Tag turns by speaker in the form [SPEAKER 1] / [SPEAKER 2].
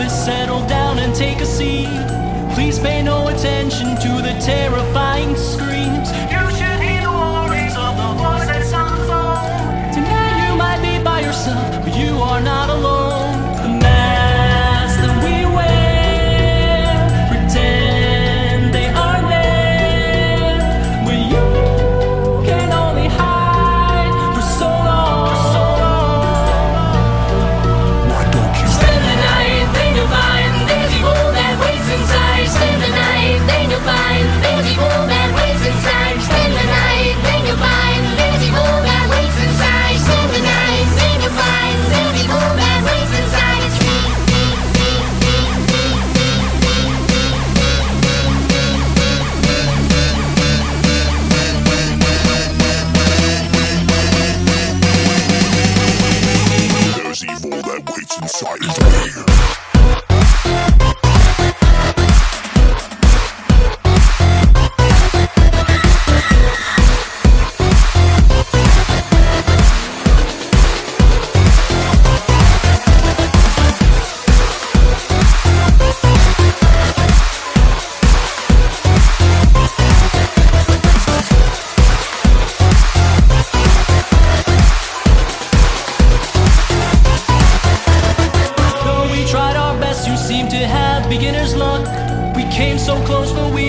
[SPEAKER 1] please settle down and take a seat. Please pay no attention.
[SPEAKER 2] Música
[SPEAKER 1] so close, but we